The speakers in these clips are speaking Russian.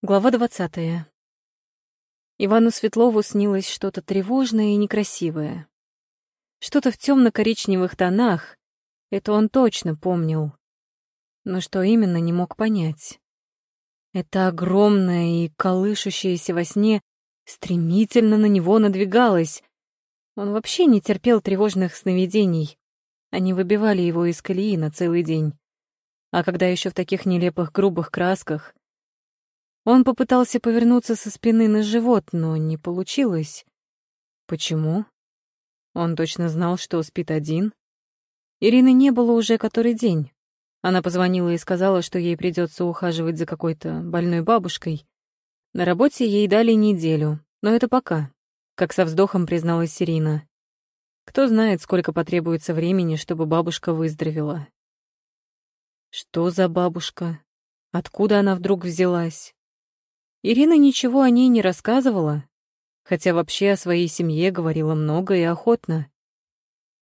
Глава двадцатая. Ивану Светлову снилось что-то тревожное и некрасивое. Что-то в темно-коричневых тонах, это он точно помнил. Но что именно, не мог понять. Это огромное и колышущееся во сне стремительно на него надвигалось. Он вообще не терпел тревожных сновидений. Они выбивали его из колеи на целый день. А когда еще в таких нелепых грубых красках, он попытался повернуться со спины на живот, но не получилось. Почему? Он точно знал, что спит один. Ирины не было уже который день. Она позвонила и сказала, что ей придется ухаживать за какой-то больной бабушкой. На работе ей дали неделю, но это пока, как со вздохом призналась Ирина. Кто знает, сколько потребуется времени, чтобы бабушка выздоровела. Что за бабушка? Откуда она вдруг взялась? Ирина ничего о ней не рассказывала, хотя вообще о своей семье говорила много и охотно.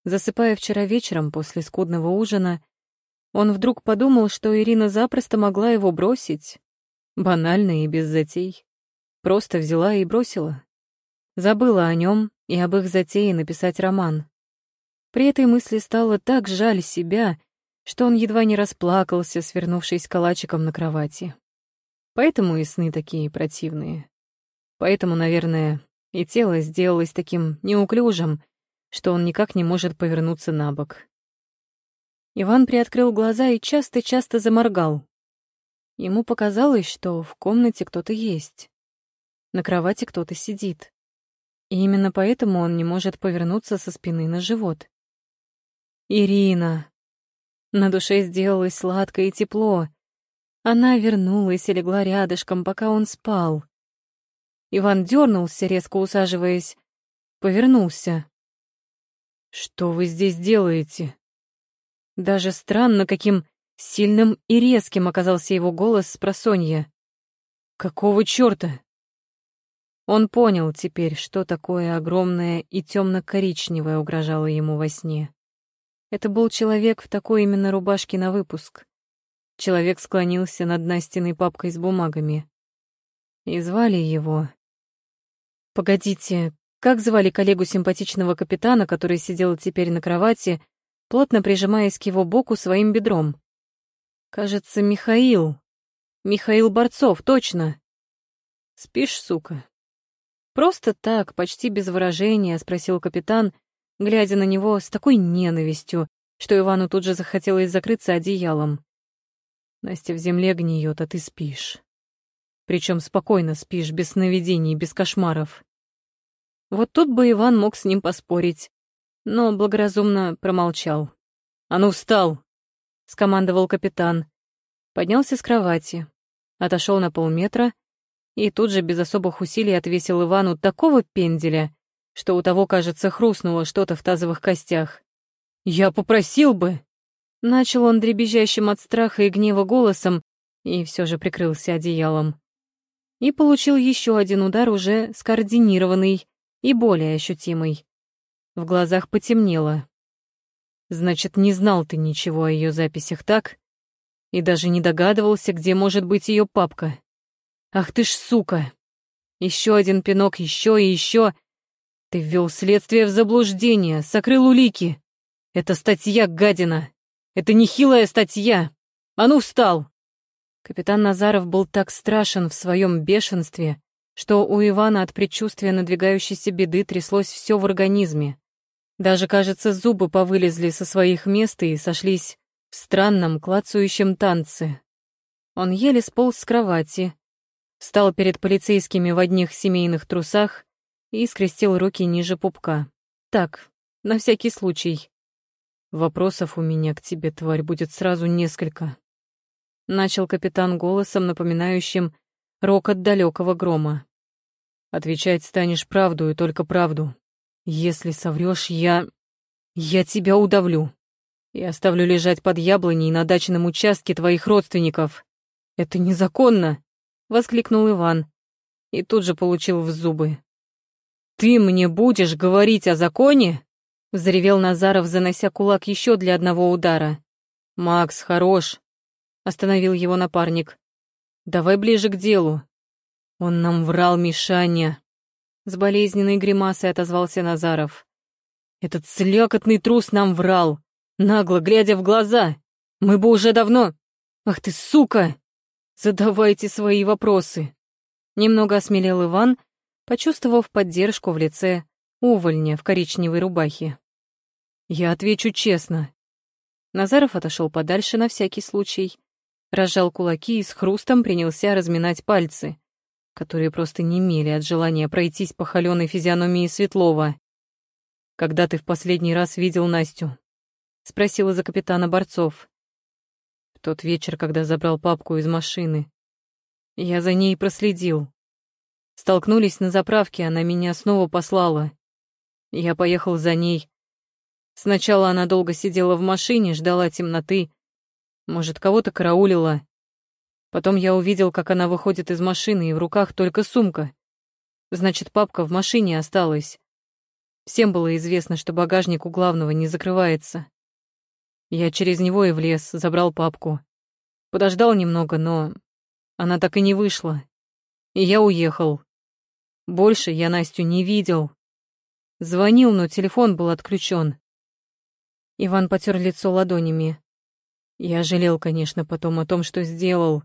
Засыпая вчера вечером после скудного ужина, он вдруг подумал, что Ирина запросто могла его бросить. Банально и без затей. Просто взяла и бросила. Забыла о нем и об их затее написать роман. При этой мысли стало так жаль себя, что он едва не расплакался, свернувшись калачиком на кровати. Поэтому и сны такие противные. Поэтому, наверное, и тело сделалось таким неуклюжим, что он никак не может повернуться на бок. Иван приоткрыл глаза и часто-часто заморгал. Ему показалось, что в комнате кто-то есть. На кровати кто-то сидит. И именно поэтому он не может повернуться со спины на живот. «Ирина!» На душе сделалось сладко и тепло. Она вернулась и легла рядышком, пока он спал. Иван дернулся, резко усаживаясь. Повернулся. «Что вы здесь делаете?» Даже странно, каким сильным и резким оказался его голос с просонья. «Какого чёрта?» Он понял теперь, что такое огромное и темно-коричневое угрожало ему во сне. Это был человек в такой именно рубашке на выпуск. Человек склонился над Настиной папкой с бумагами. И звали его... Погодите, как звали коллегу симпатичного капитана, который сидел теперь на кровати, плотно прижимаясь к его боку своим бедром? Кажется, Михаил. Михаил Борцов, точно. Спишь, сука? Просто так, почти без выражения, спросил капитан, глядя на него с такой ненавистью, что Ивану тут же захотелось закрыться одеялом. Настя в земле гниет, а ты спишь. Причем спокойно спишь, без сновидений, без кошмаров. Вот тут бы Иван мог с ним поспорить, но благоразумно промолчал. «А ну, встал!» — скомандовал капитан. Поднялся с кровати, отошел на полметра и тут же без особых усилий отвесил Ивану такого пенделя, что у того, кажется, хрустнуло что-то в тазовых костях. «Я попросил бы!» Начал он дребезжащим от страха и гнева голосом и все же прикрылся одеялом. И получил еще один удар, уже скоординированный и более ощутимый. В глазах потемнело. Значит, не знал ты ничего о ее записях, так? И даже не догадывался, где может быть ее папка. Ах ты ж сука! Еще один пинок, еще и еще. Ты ввел следствие в заблуждение, сокрыл улики. Это статья, гадина. Это нехилая статья. А ну, встал!» Капитан Назаров был так страшен в своем бешенстве, что у Ивана от предчувствия надвигающейся беды тряслось все в организме. Даже, кажется, зубы повылезли со своих мест и сошлись в странном клацающем танце. Он еле сполз с кровати, встал перед полицейскими в одних семейных трусах и скрестил руки ниже пупка. Так, на всякий случай. Вопросов у меня к тебе, тварь, будет сразу несколько. Начал капитан голосом, напоминающим рокот далекого грома. Отвечать станешь правду и только правду. Если соврешь, я... я тебя удавлю. И оставлю лежать под яблоней на дачном участке твоих родственников. Это незаконно, воскликнул Иван и тут же получил в зубы. Ты мне будешь говорить о законе? Взревел Назаров, занося кулак еще для одного удара. «Макс, хорош!» — остановил его напарник. «Давай ближе к делу. Он нам врал, Мишаня. С болезненной гримасой отозвался Назаров. Этот слякотный трус нам врал, нагло глядя в глаза. Мы бы уже давно... Ах ты, сука! Задавайте свои вопросы. Немного осмелел Иван, почувствовав поддержку в лице увольня в коричневой рубахе. Я отвечу честно. Назаров отошел подальше на всякий случай, разжал кулаки и с хрустом принялся разминать пальцы, которые просто немели от желания пройтись по холеной физиономии Светлова. «Когда ты в последний раз видел Настю?» — спросила за капитана Борцов. «В тот вечер, когда забрал папку из машины. Я за ней проследил. Столкнулись на заправке, она меня снова послала. Я поехал за ней. Сначала она долго сидела в машине, ждала темноты. Может, кого-то караулила. Потом я увидел, как она выходит из машины, и в руках только сумка. Значит, папка в машине осталась. Всем было известно, что багажник у главного не закрывается. Я через него и влез, забрал папку. Подождал немного, но она так и не вышла. И я уехал. Больше я Настю не видел. Звонил, но телефон был отключен. Иван потер лицо ладонями. Я жалел, конечно, потом о том, что сделал.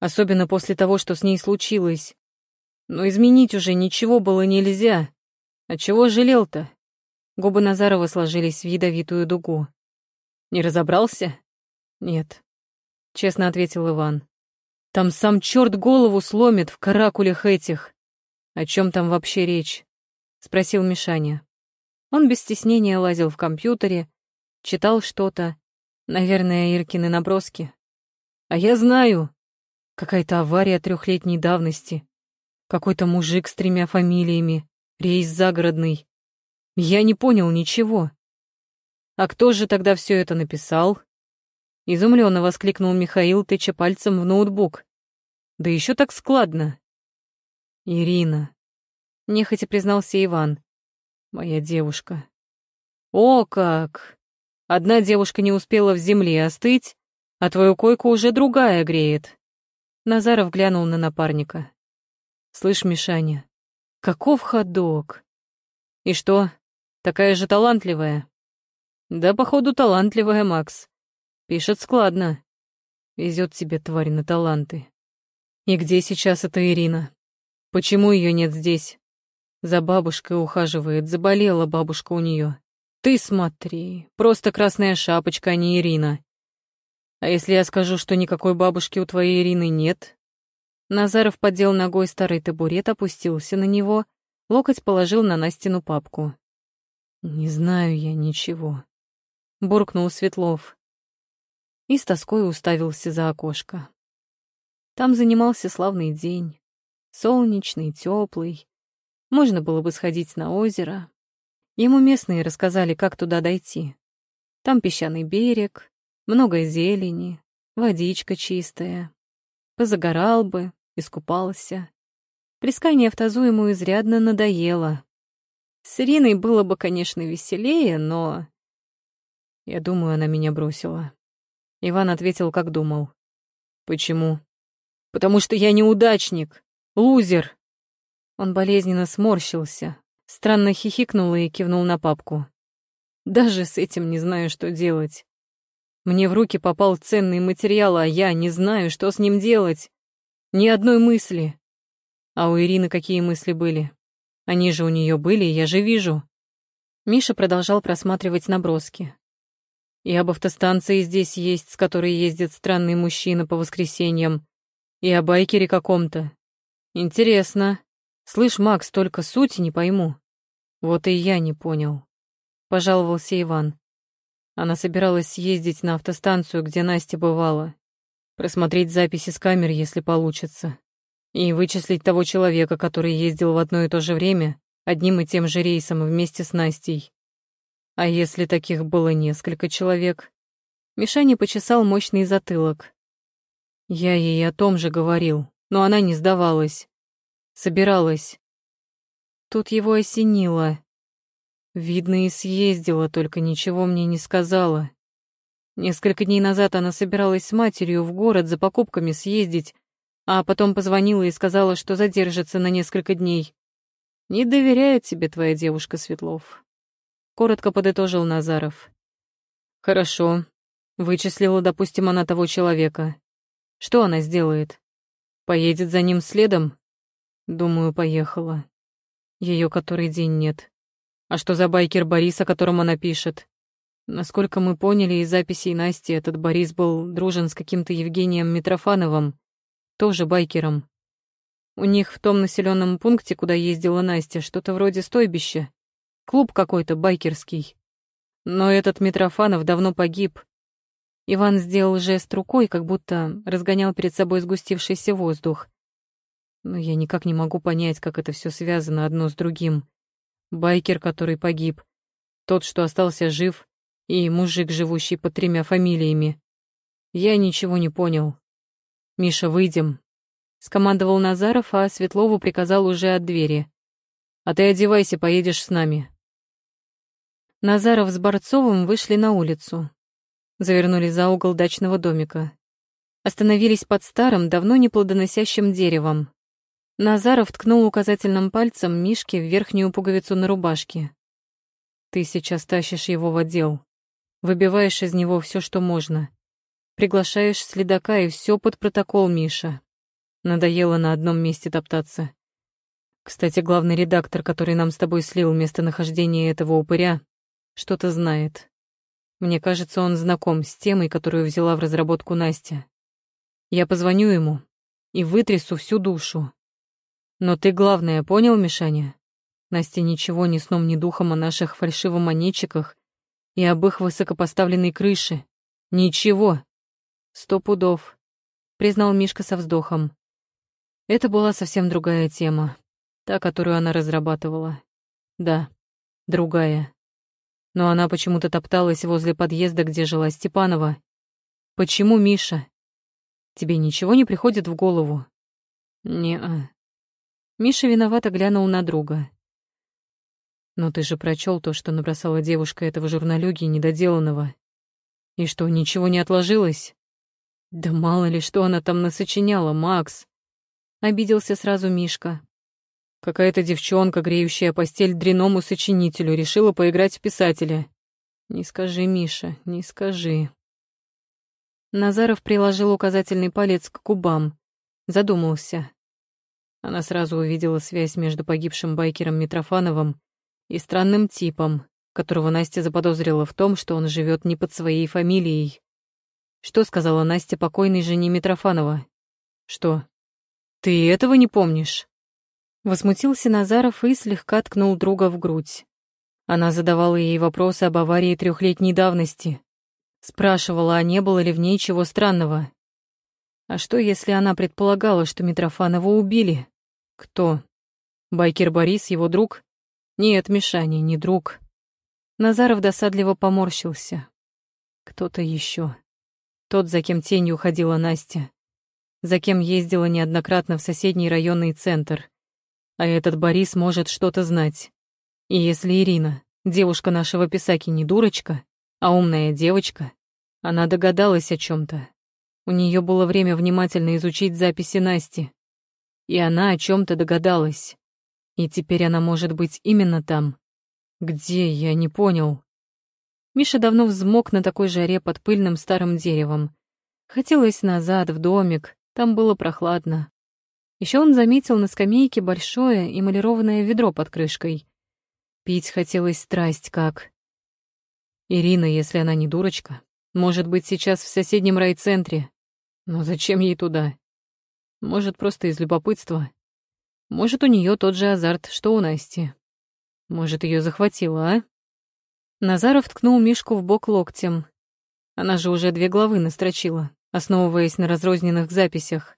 Особенно после того, что с ней случилось. Но изменить уже ничего было нельзя. А чего жалел-то? Губы Назарова сложились в ядовитую дугу. Не разобрался? Нет. Честно ответил Иван. Там сам черт голову сломит в каракулях этих. О чем там вообще речь? Спросил Мишаня. Он без стеснения лазил в компьютере, читал что-то. Наверное, Иркины наброски. А я знаю. Какая-то авария трехлетней давности. Какой-то мужик с тремя фамилиями. Рейс загородный. Я не понял ничего. А кто же тогда все это написал? Изумленно воскликнул Михаил, тыча пальцем в ноутбук. Да еще так складно. Ирина. Нехотя признался Иван. Моя девушка. О, как! Одна девушка не успела в земле остыть, а твою койку уже другая греет. Назаров глянул на напарника. Слышь, Мишаня, каков ходок? И что, такая же талантливая? Да, походу, талантливая, Макс. Пишет складно. Везет тебе, тварь, на таланты. И где сейчас эта Ирина? Почему ее нет здесь? За бабушкой ухаживает, заболела бабушка у нее. Ты смотри, просто красная шапочка, а не Ирина. А если я скажу, что никакой бабушки у твоей Ирины нет? Назаров поддел ногой старый табурет, опустился на него, локоть положил на Настину папку. «Не знаю я ничего», — буркнул Светлов. И с тоской уставился за окошко. Там занимался славный день. Солнечный, теплый. Можно было бы сходить на озеро. Ему местные рассказали, как туда дойти. Там песчаный берег, много зелени, водичка чистая. Позагорал бы, искупался. Плескание в тазу ему изрядно надоело. С Ириной было бы, конечно, веселее, но... Я думаю, она меня бросила. Иван ответил, как думал. Почему? Потому что я неудачник, лузер. Он болезненно сморщился, странно хихикнул и кивнул на папку. Даже с этим не знаю, что делать. Мне в руки попал ценный материал, а я не знаю, что с ним делать. Ни одной мысли. А у Ирины какие мысли были? Они же у нее были, я же вижу. Миша продолжал просматривать наброски. И об автостанции здесь есть, с которой ездит странный мужчина по воскресеньям. И о байкере каком-то. Интересно. Слышь, Макс, только суть не пойму. Вот и я не понял. Пожаловался Иван. Она собиралась съездить на автостанцию, где Настя бывала, просмотреть записи с камер, если получится, и вычислить того человека, который ездил в одно и то же время одним и тем же рейсом вместе с Настей. А если таких было несколько человек? Мишаня почесал мощный затылок. Я ей о том же говорил, но она не сдавалась. Собиралась. Тут его осенило. Видно, и съездила, только ничего мне не сказала. Несколько дней назад она собиралась с матерью в город за покупками съездить, А потом позвонила и сказала, что задержится на несколько дней. Не доверяет тебе твоя девушка, Светлов. Коротко подытожил Назаров. Хорошо. Вычислила, допустим, она того человека. Что она сделает? Поедет за ним следом? Думаю, поехала. Ее который день нет. А что за байкер Борис, о котором она пишет? Насколько мы поняли из записей Насти, этот Борис был дружен с каким-то Евгением Митрофановым, тоже байкером. У них в том населенном пункте, куда ездила Настя, что-то вроде стойбища. Клуб какой-то байкерский. Но этот Митрофанов давно погиб. Иван сделал жест рукой, как будто разгонял перед собой сгустившийся воздух. Но я никак не могу понять, как это все связано одно с другим. Байкер, который погиб, тот, что остался жив, и мужик, живущий под тремя фамилиями. Я ничего не понял. «Миша, выйдем», — скомандовал Назаров, а Светлову приказал уже от двери. «А ты одевайся, поедешь с нами». Назаров с Борцовым вышли на улицу. Завернули за угол дачного домика. Остановились под старым, давно не плодоносящим деревом. Назаров ткнул указательным пальцем Мишке в верхнюю пуговицу на рубашке. «Ты сейчас тащишь его в отдел. Выбиваешь из него все, что можно. Приглашаешь следака, и все под протокол, Миша. Надоело на одном месте топтаться. Кстати, главный редактор, который нам с тобой слил местонахождение этого упыря, что-то знает. Мне кажется, он знаком с темой, которую взяла в разработку Настя. Я позвоню ему и вытрясу всю душу. Но ты главное понял, Мишаня? Настя ничего ни сном, ни духом о наших фальшивомонетчиках и об их высокопоставленной крыше. Ничего. Сто пудов, признал Мишка со вздохом. Это была совсем другая тема, та, которую она разрабатывала. Да, другая. Но она почему-то топталась возле подъезда, где жила Степанова. Почему, Миша? Тебе ничего не приходит в голову? Не-а. Миша виновато глянул на друга. «Но ты же прочел то, что набросала девушка этого журналюги недоделанного. И что, ничего не отложилось?» «Да мало ли, что она там насочиняла, Макс!» Обиделся сразу Мишка. Какая-то девчонка, греющая постель дряному сочинителю, решила поиграть в писателя. Не скажи, Миша, не скажи. Назаров приложил указательный палец к губам. Задумался. Она сразу увидела связь между погибшим байкером Митрофановым и странным типом, которого Настя заподозрила в том, что он живет не под своей фамилией. Что сказала Настя покойной жене Митрофанова? Что? Ты этого не помнишь? Возмутился Назаров и слегка ткнул друга в грудь. Она задавала ей вопросы об аварии трехлетней давности. Спрашивала, а не было ли в ней чего странного. А что, если она предполагала, что Митрофанова убили? Кто? Байкер Борис, его друг? Нет, Мишаня, не друг. Назаров досадливо поморщился. Кто-то еще. Тот, за кем тенью ходила Настя. За кем ездила неоднократно в соседний районный центр. А этот Борис может что-то знать. И если Ирина, девушка нашего писаки, не дурочка, а умная девочка, она догадалась о чем то У нее было время внимательно изучить записи Насти, и она о чем-то догадалась. И теперь она может быть именно там. Где, я не понял. Миша давно взмок на такой жаре под пыльным старым деревом. Хотелось назад, в домик, там было прохладно. Еще он заметил на скамейке большое эмалированное ведро под крышкой. Пить хотелось страсть как. Ирина, если она не дурочка, может быть сейчас в соседнем райцентре. Но зачем ей туда? Может, просто из любопытства. Может, у нее тот же азарт, что у Насти. Может, ее захватило, а? Назаров ткнул Мишку в бок локтем. Она же уже две главы настрочила, основываясь на разрозненных записях.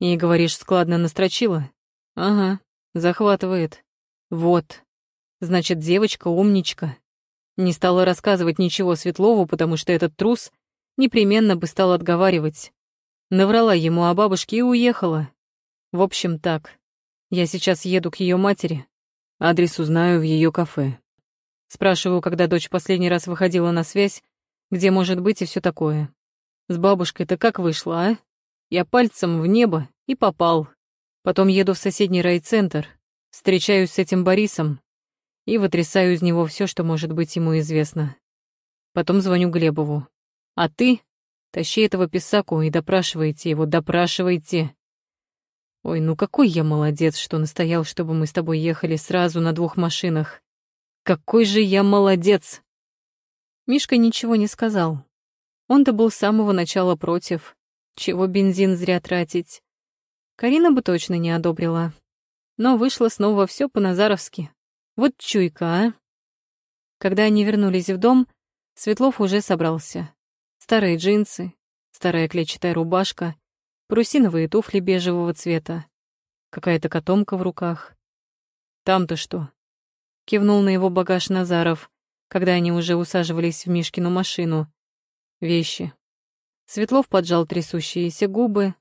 И, говоришь, складно настрочила? Ага, захватывает. Вот. Значит, девочка умничка. Не стала рассказывать ничего Светлову, потому что этот трус непременно бы стал отговаривать. Наврала ему о бабушке и уехала. В общем, так. Я сейчас еду к ее матери. Адрес узнаю в ее кафе. Спрашиваю, когда дочь последний раз выходила на связь, где может быть и все такое. С бабушкой-то как вышло, а? Я пальцем в небо и попал. Потом еду в соседний райцентр, встречаюсь с этим Борисом и вытрясаю из него все, что может быть ему известно. Потом звоню Глебову. А ты тащи этого писаку и допрашивайте его, допрашивайте. Ой, ну какой я молодец, что настоял, чтобы мы с тобой ехали сразу на двух машинах. Какой же я молодец! Мишка ничего не сказал. Он-то был с самого начала против. Чего бензин зря тратить? Карина бы точно не одобрила. Но вышло снова все по-назаровски. Вот чуйка, а! Когда они вернулись в дом, Светлов уже собрался. Старые джинсы, старая клетчатая рубашка, парусиновые туфли бежевого цвета, какая-то котомка в руках. «Там-то что?» — кивнул на его багаж Назаров, когда они уже усаживались в Мишкину машину. «Вещи». Светлов поджал трясущиеся губы.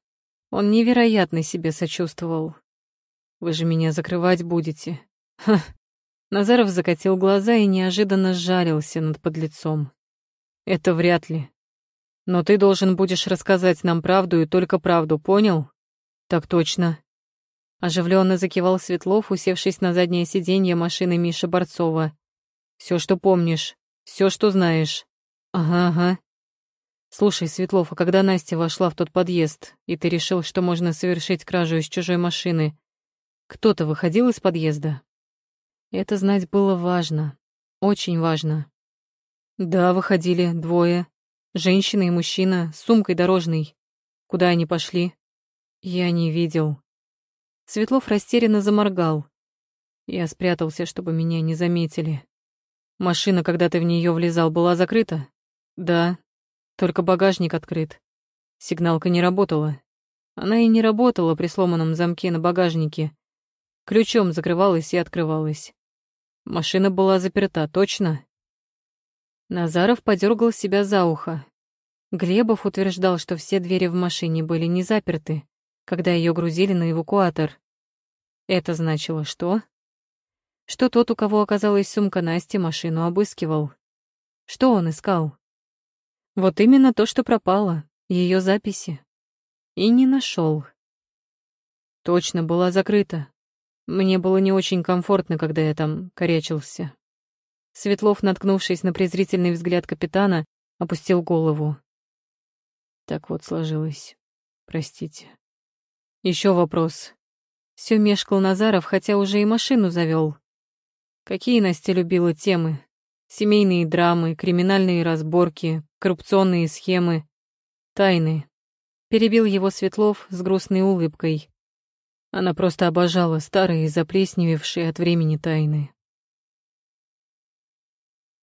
Он невероятно себе сочувствовал. «Вы же меня закрывать будете?» Ха, Назаров закатил глаза и неожиданно сжалился над подлецом. «Это вряд ли. Но ты должен будешь рассказать нам правду и только правду, понял?» «Так точно». Оживленно закивал Светлов, усевшись на заднее сиденье машины Миши Борцова. Все, что помнишь, все, что знаешь. Ага, ага. Слушай, Светлов, а когда Настя вошла в тот подъезд, и ты решил, что можно совершить кражу из чужой машины, кто-то выходил из подъезда? Это знать было важно. Очень важно. Да, выходили двое. Женщина и мужчина с сумкой дорожной. Куда они пошли? Я не видел. Светлов растерянно заморгал. Я спрятался, чтобы меня не заметили. Машина, когда ты в нее влезал, была закрыта? Да. Только багажник открыт. Сигналка не работала. Она и не работала при сломанном замке на багажнике. Ключом закрывалась и открывалась. Машина была заперта, точно? Назаров подергал себя за ухо. Глебов утверждал, что все двери в машине были не заперты, когда ее грузили на эвакуатор. Это значило что? Что тот, у кого оказалась сумка Насти, машину обыскивал. Что он искал? Вот именно то, что пропало, ее записи. И не нашел. Точно была закрыта. Мне было не очень комфортно, когда я там корячился. Светлов, наткнувшись на презрительный взгляд капитана, опустил голову. Так вот сложилось. Простите. Еще вопрос. Все мешкал Назаров, хотя уже и машину завел. Какие Настя любила темы? Семейные драмы, криминальные разборки, коррупционные схемы, тайны. Перебил его Светлов с грустной улыбкой. Она просто обожала старые, заплесневевшие от времени тайны.